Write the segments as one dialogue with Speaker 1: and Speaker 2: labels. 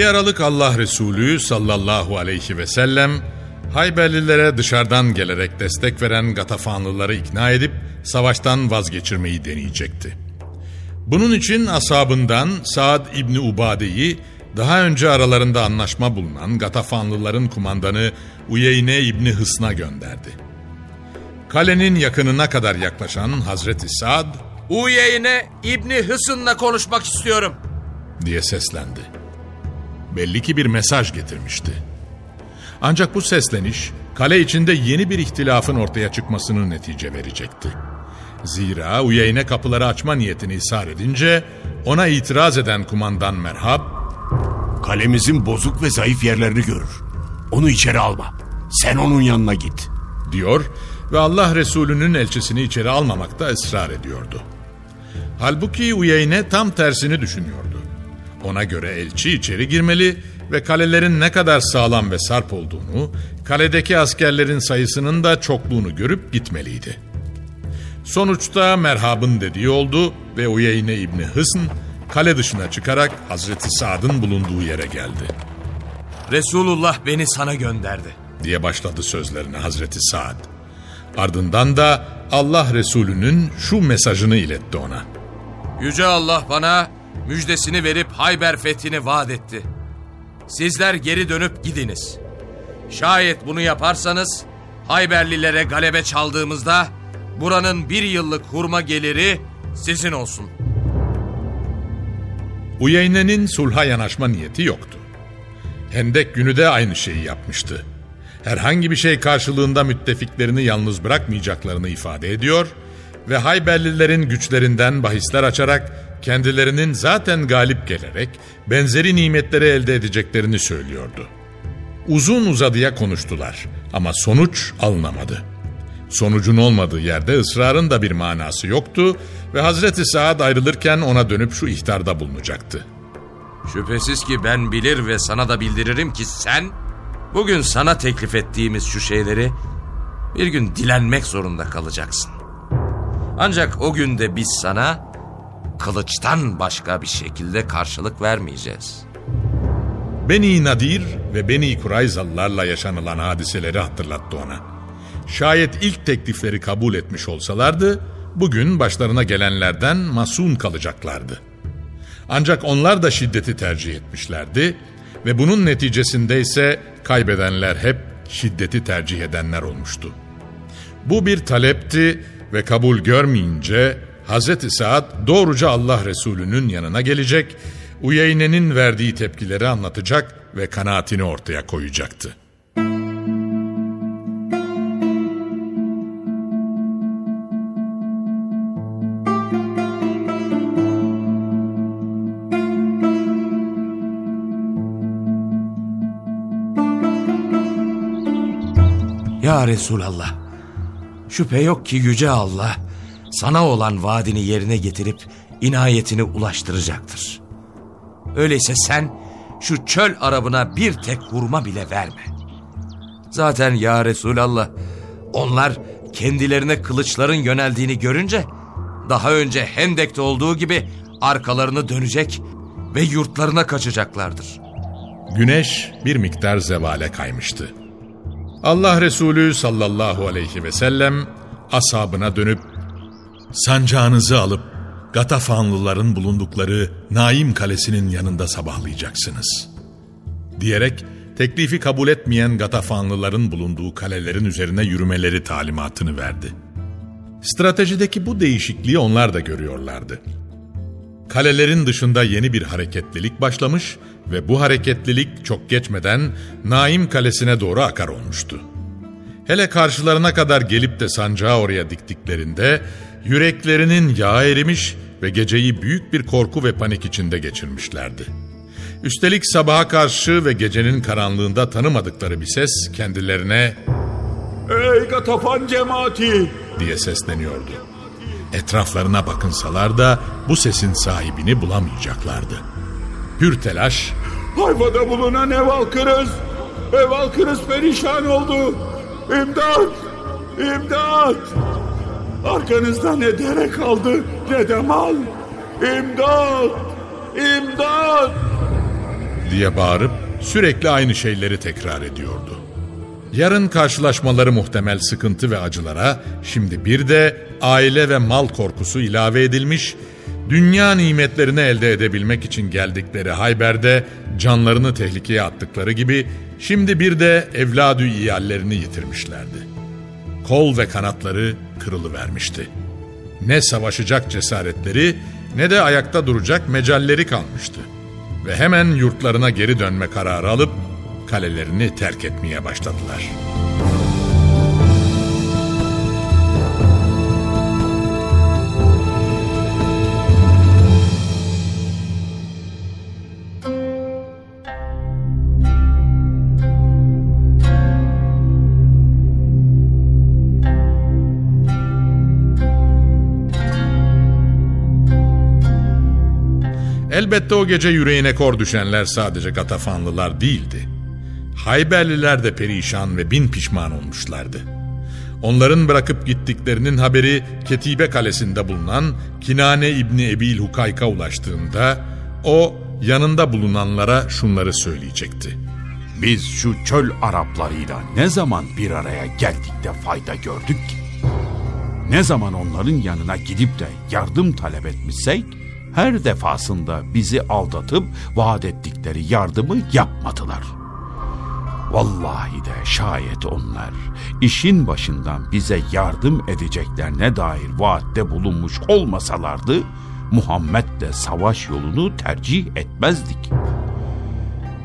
Speaker 1: Bir aralık Allah Resulü sallallahu aleyhi ve sellem Hayberlilere dışarıdan gelerek destek veren Gatafanlıları ikna edip savaştan vazgeçirmeyi deneyecekti. Bunun için asabından Saad İbni Ubade'yi daha önce aralarında anlaşma bulunan Gatafanlıların kumandanı Uyeyne İbni Hısn'a gönderdi. Kalenin yakınına kadar yaklaşan Hazreti Saad
Speaker 2: Uyeyne İbni Hısın'la konuşmak istiyorum.
Speaker 1: diye seslendi. Belli ki bir mesaj getirmişti. Ancak bu sesleniş kale içinde yeni bir ihtilafın ortaya çıkmasını netice verecekti. Zira Uyeyne kapıları açma niyetini ishar edince ona itiraz eden kumandan Merhab
Speaker 3: Kalemizin bozuk ve zayıf yerlerini görür. Onu içeri alma. Sen onun yanına git.
Speaker 1: diyor ve Allah Resulü'nün elçisini içeri almamakta ısrar ediyordu. Halbuki Uyeyne tam tersini düşünüyordu. Ona göre elçi içeri girmeli ve kalelerin ne kadar sağlam ve sarp olduğunu, kaledeki askerlerin sayısının da çokluğunu görüp gitmeliydi. Sonuçta merhabın dediği oldu ve Uyeyne İbni Hısn kale dışına çıkarak Hazreti Sa'd'ın bulunduğu yere geldi.
Speaker 2: Resulullah beni sana gönderdi.
Speaker 1: diye başladı sözlerine Hazreti Sa'd. Ardından da Allah Resulü'nün şu mesajını iletti ona.
Speaker 2: Yüce Allah bana müjdesini verip Hayber fethini vaat etti. Sizler geri dönüp gidiniz. Şayet bunu yaparsanız Hayberlilere galebe çaldığımızda buranın bir yıllık hurma geliri sizin olsun.
Speaker 1: Uyeyne'nin sulha yanaşma niyeti yoktu. Hendek günü de aynı şeyi yapmıştı. Herhangi bir şey karşılığında müttefiklerini yalnız bırakmayacaklarını ifade ediyor ve Hayberlilerin güçlerinden bahisler açarak kendilerinin zaten galip gelerek benzeri nimetleri elde edeceklerini söylüyordu. Uzun uzadıya konuştular ama sonuç alınamadı. Sonucun olmadığı yerde ısrarın da bir manası yoktu ve Hazreti Saad ayrılırken ona dönüp şu ihtarda bulunacaktı.
Speaker 2: Şüphesiz ki ben bilir ve sana da bildiririm ki sen bugün sana teklif ettiğimiz şu şeyleri bir gün dilenmek zorunda kalacaksın. Ancak o günde biz sana kılıçtan başka bir şekilde karşılık vermeyeceğiz.
Speaker 1: Beni Nadir ve Beni Kurayzalılarla yaşanılan hadiseleri hatırlattı ona. Şayet ilk teklifleri kabul etmiş olsalardı, bugün başlarına gelenlerden masun kalacaklardı. Ancak onlar da şiddeti tercih etmişlerdi ve bunun neticesinde ise kaybedenler hep şiddeti tercih edenler olmuştu. Bu bir talepti ve kabul görmeyince Hazreti Saad doğruca Allah Resulü'nün yanına gelecek, Uyeyne'nin verdiği tepkileri anlatacak ve kanaatini ortaya koyacaktı.
Speaker 2: Ya Resulallah, şüphe yok ki Yüce Allah sana olan vaadini yerine getirip inayetini ulaştıracaktır. Öyleyse sen şu çöl arabına bir tek hurma bile verme. Zaten ya Resulallah onlar kendilerine kılıçların yöneldiğini görünce daha önce Hendek'te olduğu gibi arkalarını dönecek ve yurtlarına kaçacaklardır.
Speaker 1: Güneş bir miktar zevale kaymıştı. Allah Resulü sallallahu aleyhi ve sellem ashabına dönüp sancağınızı alıp Gatafanlıların bulundukları Naim Kalesi'nin yanında sabahlayacaksınız. Diyerek teklifi kabul etmeyen Gatafanlıların bulunduğu kalelerin üzerine yürümeleri talimatını verdi. Stratejideki bu değişikliği onlar da görüyorlardı. Kalelerin dışında yeni bir hareketlilik başlamış ve bu hareketlilik çok geçmeden Naim Kalesi'ne doğru akar olmuştu. Hele karşılarına kadar gelip de sancağı oraya diktiklerinde yüreklerinin yağı erimiş ve geceyi büyük bir korku ve panik içinde geçirmişlerdi. Üstelik sabaha karşı ve gecenin karanlığında tanımadıkları bir ses kendilerine
Speaker 3: Ey Gatafan cemaati!
Speaker 1: diye sesleniyordu. Etraflarına bakınsalar da bu sesin sahibini bulamayacaklardı. Hür telaş,
Speaker 3: Hayvada bulunan ev halkınız! Ev halkınız perişan oldu! İmdat! İmdat! Arkanızda ne dere kaldı ne de mal! İmdat! İmdat!
Speaker 1: diye bağırıp sürekli aynı şeyleri tekrar ediyordu. Yarın karşılaşmaları muhtemel sıkıntı ve acılara şimdi bir de aile ve mal korkusu ilave edilmiş, dünya nimetlerini elde edebilmek için geldikleri Hayber'de canlarını tehlikeye attıkları gibi şimdi bir de evladü iyallerini yitirmişlerdi. Kol ve kanatları kırılıvermişti. Ne savaşacak cesaretleri ne de ayakta duracak mecalleri kalmıştı. Ve hemen yurtlarına geri dönme kararı alıp kalelerini terk etmeye başladılar. Elbette o gece yüreğine kor düşenler sadece Gatafanlılar değildi. Hayberliler de perişan ve bin pişman olmuşlardı. Onların bırakıp gittiklerinin haberi Ketibe Kalesi'nde bulunan Kinane İbni Ebil Hukayk'a ulaştığında o yanında bulunanlara şunları söyleyecekti.
Speaker 3: Biz şu çöl Araplarıyla ne zaman bir araya geldik de fayda gördük ki? Ne zaman onların yanına gidip de yardım talep etmişsek, her defasında bizi aldatıp vaat ettikleri yardımı yapmadılar. Vallahi de şayet onlar işin başından bize yardım edeceklerine dair vaatte bulunmuş olmasalardı, Muhammed de savaş yolunu tercih etmezdik.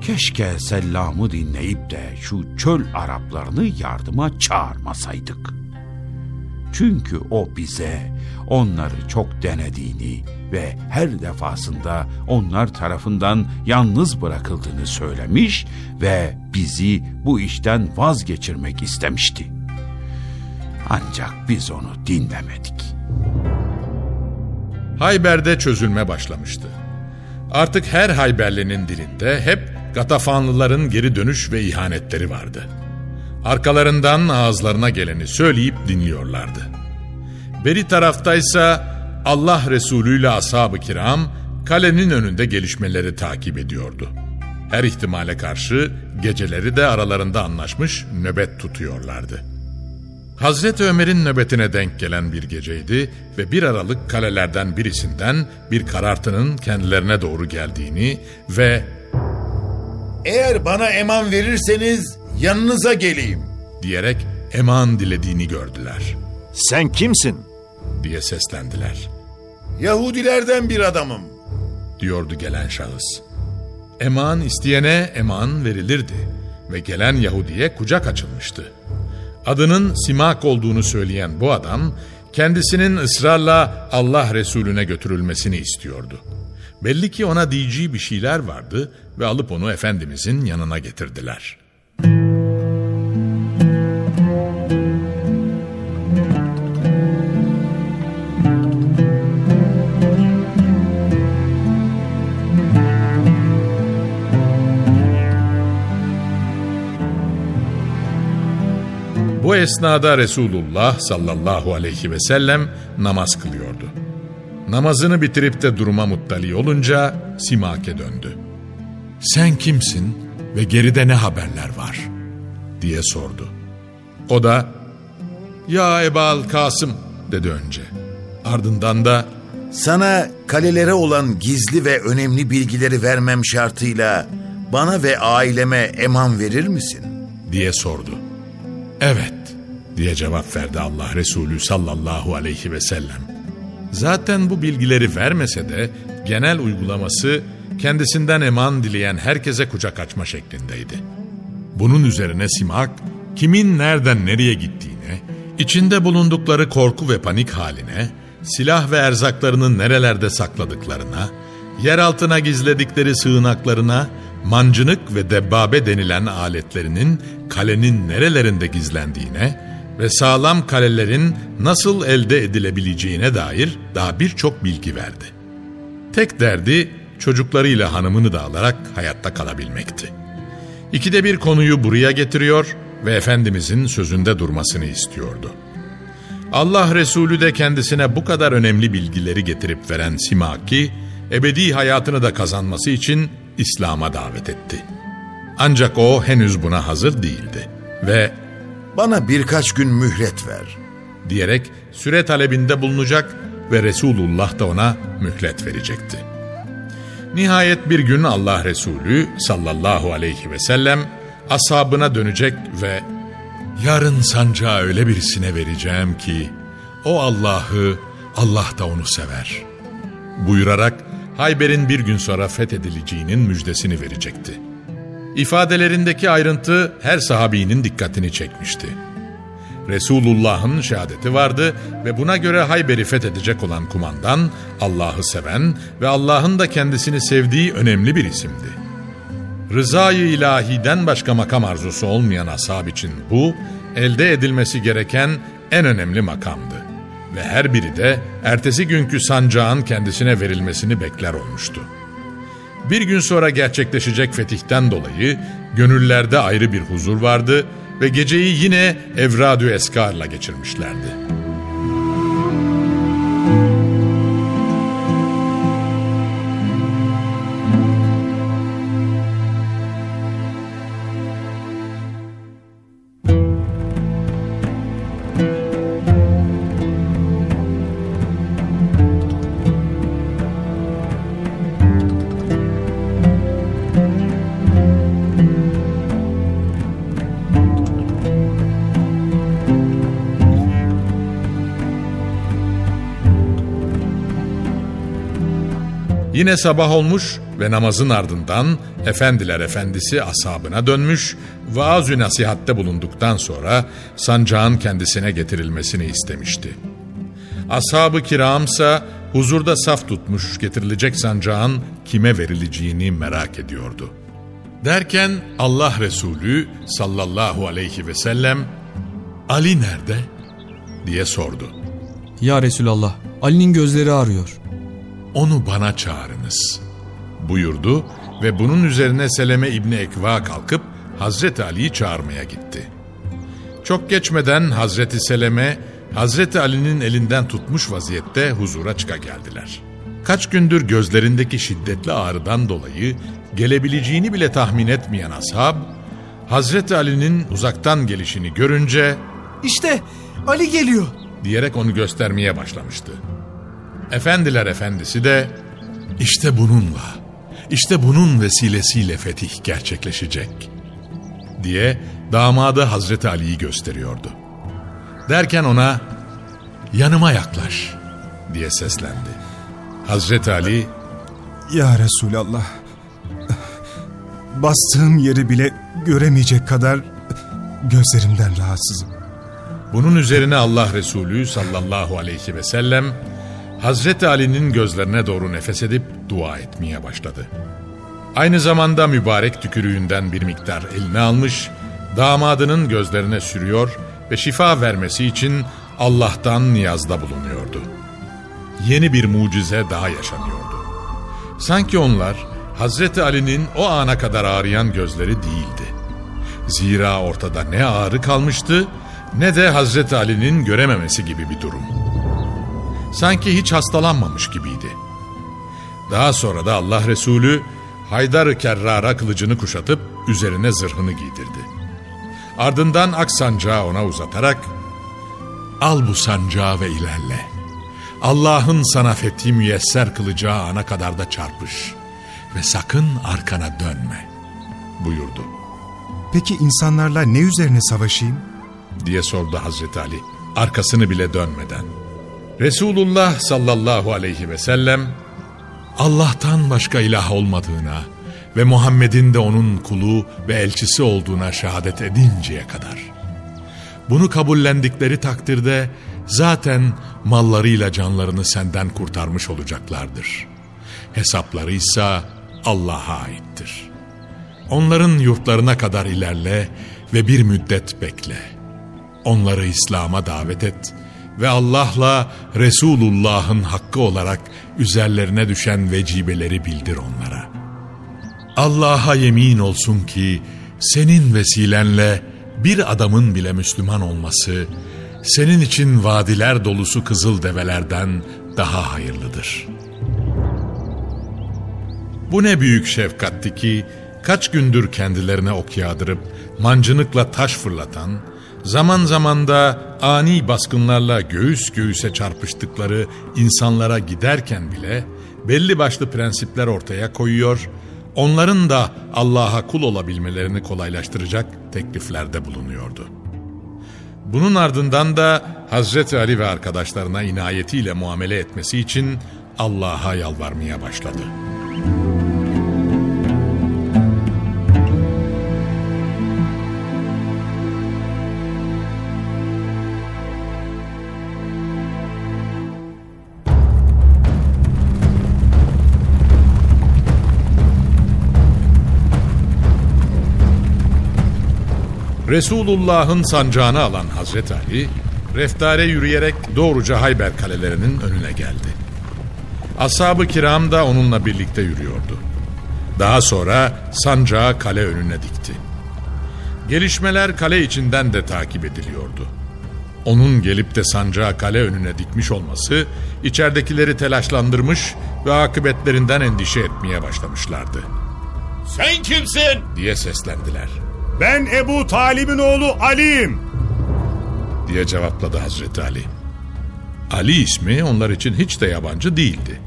Speaker 3: Keşke selamı dinleyip de şu çöl Araplarını yardıma çağırmasaydık. Çünkü o bize onları çok denediğini ve her defasında onlar tarafından yalnız bırakıldığını söylemiş ve bizi bu işten vazgeçirmek istemişti. Ancak biz onu dinlemedik.
Speaker 1: Hayber'de çözülme başlamıştı. Artık her Hayberlinin dilinde hep Gatafanlıların geri dönüş ve ihanetleri vardı. Arkalarından ağızlarına geleni söyleyip dinliyorlardı. Beri taraftaysa Allah Resulü ile ashab-ı kiram kalenin önünde gelişmeleri takip ediyordu. Her ihtimale karşı geceleri de aralarında anlaşmış nöbet tutuyorlardı. Hazreti Ömer'in nöbetine denk gelen bir geceydi ve bir aralık kalelerden birisinden bir karartının kendilerine doğru geldiğini ve
Speaker 4: Eğer bana eman verirseniz yanınıza geleyim.
Speaker 1: diyerek eman dilediğini gördüler
Speaker 5: Sen kimsin?
Speaker 1: diye seslendiler.
Speaker 4: Yahudilerden bir adamım.
Speaker 1: diyordu gelen şahıs. Eman isteyene eman verilirdi ve gelen Yahudi'ye kucak açılmıştı. Adının Simak olduğunu söyleyen bu adam kendisinin ısrarla Allah Resulüne götürülmesini istiyordu. Belli ki ona diyeceği bir şeyler vardı ve alıp onu Efendimizin yanına getirdiler. Bu esnada Resulullah sallallahu aleyhi ve sellem namaz kılıyordu. Namazını bitirip de duruma muttali olunca Simak'e döndü. Sen kimsin ve geride ne haberler var? diye sordu. O da ya Ebal Kasım dedi önce. Ardından da
Speaker 4: Sana kalelere olan gizli ve önemli bilgileri vermem şartıyla bana ve aileme eman verir misin?
Speaker 1: diye sordu. Evet diye cevap verdi Allah Resulü sallallahu aleyhi ve sellem. Zaten bu bilgileri vermese de genel uygulaması kendisinden eman dileyen herkese kucak açma şeklindeydi. Bunun üzerine Simak kimin nereden nereye gittiğine, içinde bulundukları korku ve panik haline, silah ve erzaklarını nerelerde sakladıklarına, yer altına gizledikleri sığınaklarına, mancınık ve debbabe denilen aletlerinin kalenin nerelerinde gizlendiğine ve sağlam kalelerin nasıl elde edilebileceğine dair daha birçok bilgi verdi. Tek derdi çocuklarıyla hanımını da alarak hayatta kalabilmekti. İkide bir konuyu buraya getiriyor ve Efendimizin sözünde durmasını istiyordu. Allah Resulü de kendisine bu kadar önemli bilgileri getirip veren Simaki, ebedi hayatını da kazanması için İslam'a davet etti. Ancak o henüz buna hazır değildi ve
Speaker 4: Bana birkaç gün mühlet ver.
Speaker 1: diyerek süre talebinde bulunacak ve Resulullah da ona mühlet verecekti. Nihayet bir gün Allah Resulü sallallahu aleyhi ve sellem ashabına dönecek ve yarın sancağı öyle birisine vereceğim ki o Allah'ı Allah da onu sever buyurarak Hayber'in bir gün sonra fethedileceğinin müjdesini verecekti. İfadelerindeki ayrıntı her sahabinin dikkatini çekmişti. Resulullah'ın şehadeti vardı ve buna göre Hayber'i fethedecek olan kumandan Allah'ı seven ve Allah'ın da kendisini sevdiği önemli bir isimdi. Rızayı ilahiden başka makam arzusu olmayan ashab için bu, elde edilmesi gereken en önemli makamdı. Ve her biri de ertesi günkü sancağın kendisine verilmesini bekler olmuştu. Bir gün sonra gerçekleşecek fetihten dolayı gönüllerde ayrı bir huzur vardı ve geceyi yine Evradü Eskar'la geçirmişlerdi. Yine sabah olmuş ve namazın ardından Efendiler Efendisi ashabına dönmüş, vaaz-ı nasihatte bulunduktan sonra sancağın kendisine getirilmesini istemişti. Ashab-ı kiramsa huzurda saf tutmuş getirilecek sancağın kime verileceğini merak ediyordu. Derken Allah Resulü sallallahu aleyhi ve sellem Ali nerede? diye sordu.
Speaker 6: Ya Resulallah, Ali'nin gözleri ağrıyor.
Speaker 1: Onu bana çağırınız buyurdu ve bunun üzerine Seleme İbni Ekva kalkıp Hazreti Ali'yi çağırmaya gitti. Çok geçmeden Hazreti Seleme Hazreti Ali'nin elinden tutmuş vaziyette huzura çıka geldiler. Kaç gündür gözlerindeki şiddetli ağrıdan dolayı gelebileceğini bile tahmin etmeyen ashab, Hazreti Ali'nin uzaktan gelişini görünce
Speaker 7: İşte Ali geliyor.
Speaker 1: diyerek onu göstermeye başlamıştı. Efendiler efendisi de işte bununla, işte bunun vesilesiyle fetih gerçekleşecek diye damadı Hazreti Ali'yi gösteriyordu. Derken ona yanıma yaklaş diye seslendi. Hazreti Ali
Speaker 7: Ya Resulallah. Bastığım yeri bile göremeyecek kadar gözlerimden rahatsızım.
Speaker 1: Bunun üzerine Allah Resulü sallallahu aleyhi ve sellem Hazreti Ali'nin gözlerine doğru nefes edip dua etmeye başladı. Aynı zamanda mübarek tükürüğünden bir miktar eline almış, damadının gözlerine sürüyor ve şifa vermesi için Allah'tan niyazda bulunuyordu. Yeni bir mucize daha yaşanıyordu. Sanki onlar Hazreti Ali'nin o ana kadar ağrıyan gözleri değildi. Zira ortada ne ağrı kalmıştı ne de Hazreti Ali'nin görememesi gibi bir durum. Sanki hiç hastalanmamış gibiydi. Daha sonra da Allah Resulü Haydar-ı Kerrar'a kılıcını kuşatıp üzerine zırhını giydirdi. Ardından ak sancağı ona uzatarak Al bu sancağı ve ilerle. Allah'ın sana fethi müyesser kılacağı ana kadar da çarpış ve sakın arkana dönme buyurdu.
Speaker 7: Peki insanlarla ne üzerine savaşayım?
Speaker 1: diye sordu Hazreti Ali arkasını bile dönmeden. Resulullah sallallahu aleyhi ve sellem Allah'tan başka ilah olmadığına ve Muhammed'in de onun kulu ve elçisi olduğuna şehadet edinceye kadar. Bunu kabullendikleri takdirde zaten mallarıyla canlarını senden kurtarmış olacaklardır. Hesapları ise Allah'a aittir. Onların yurtlarına kadar ilerle ve bir müddet bekle. Onları İslam'a davet et ve Allah'la Resulullah'ın hakkı olarak üzerlerine düşen vecibeleri bildir onlara. Allah'a yemin olsun ki senin vesilenle bir adamın bile Müslüman olması senin için vadiler dolusu kızıl develerden daha hayırlıdır. Bu ne büyük şefkatti ki kaç gündür kendilerine ok yağdırıp mancınıkla taş fırlatan, zaman zaman da ani baskınlarla göğüs göğüse çarpıştıkları insanlara giderken bile belli başlı prensipler ortaya koyuyor, onların da Allah'a kul olabilmelerini kolaylaştıracak tekliflerde bulunuyordu. Bunun ardından da Hazreti Ali ve arkadaşlarına inayetiyle muamele etmesi için Allah'a yalvarmaya başladı. Resulullah'ın sancağını alan Hazreti Ali, reftare yürüyerek doğruca Hayber kalelerinin önüne geldi. Ashab-ı kiram da onunla birlikte yürüyordu. Daha sonra sancağı kale önüne dikti. Gelişmeler kale içinden de takip ediliyordu. Onun gelip de sancağı kale önüne dikmiş olması içeridekileri telaşlandırmış ve akıbetlerinden endişe etmeye başlamışlardı.
Speaker 8: Sen kimsin?
Speaker 1: diye seslendiler.
Speaker 8: Ben Ebu Talib'in oğlu Ali'yim.
Speaker 1: diye cevapladı Hazreti Ali. Ali ismi onlar için hiç de yabancı değildi.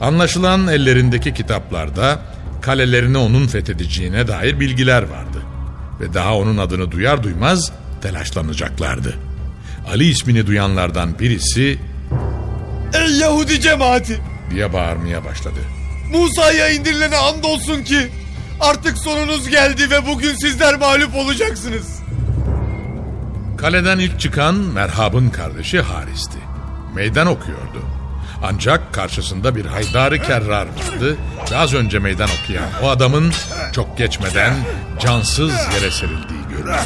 Speaker 1: Anlaşılan ellerindeki kitaplarda kalelerini onun fethedeceğine dair bilgiler vardı. Ve daha onun adını duyar duymaz telaşlanacaklardı. Ali ismini duyanlardan birisi
Speaker 9: Ey Yahudi cemaati!
Speaker 1: diye bağırmaya başladı.
Speaker 9: Musa'ya indirilene andolsun ki artık sonunuz geldi ve bugün sizler mağlup olacaksınız.
Speaker 1: Kaleden ilk çıkan Merhab'ın kardeşi Haris'ti. Meydan okuyordu. Ancak karşısında bir haydarı kerrar vardı ve az önce meydan okuyan o adamın çok geçmeden cansız yere serildiği görüldü.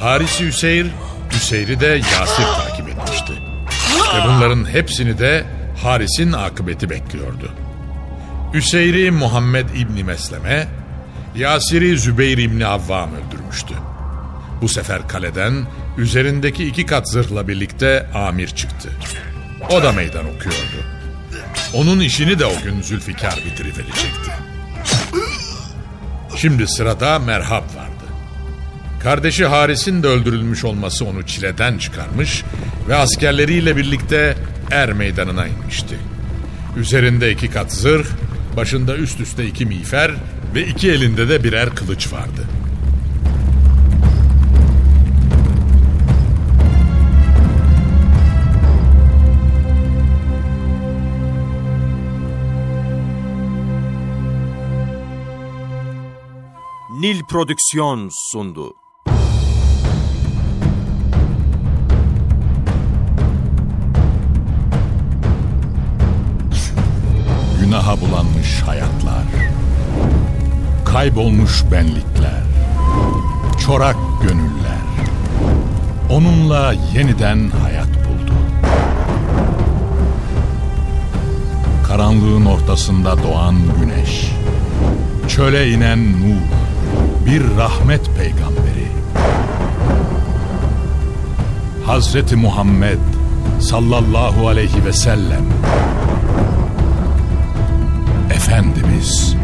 Speaker 1: Haris Hüseyr, Hüseyr'i de Yasir takip etmişti. Ve bunların hepsini de Haris'in akıbeti bekliyordu. Hüseyr'i Muhammed İbni Mesleme, Yasir'i Zübeyir İbni Avvam öldürmüştü. Bu sefer kaleden üzerindeki iki kat zırhla birlikte amir çıktı. O da meydan okuyordu. Onun işini de o gün Zülfikar bitiriverecekti. Şimdi sırada Merhab vardı. Kardeşi Haris'in de öldürülmüş olması onu çileden çıkarmış ve askerleriyle birlikte er meydanına inmişti. Üzerinde iki kat zırh, başında üst üste iki miğfer ve iki elinde de birer kılıç vardı.
Speaker 5: Nil Prodüksiyon sundu.
Speaker 3: Günaha bulanmış hayatlar, kaybolmuş benlikler, çorak gönüller, onunla yeniden hayat buldu. Karanlığın ortasında doğan güneş, çöle inen Nuh, bir rahmet peygamberi.
Speaker 1: Hazreti Muhammed sallallahu aleyhi ve sellem Efendimiz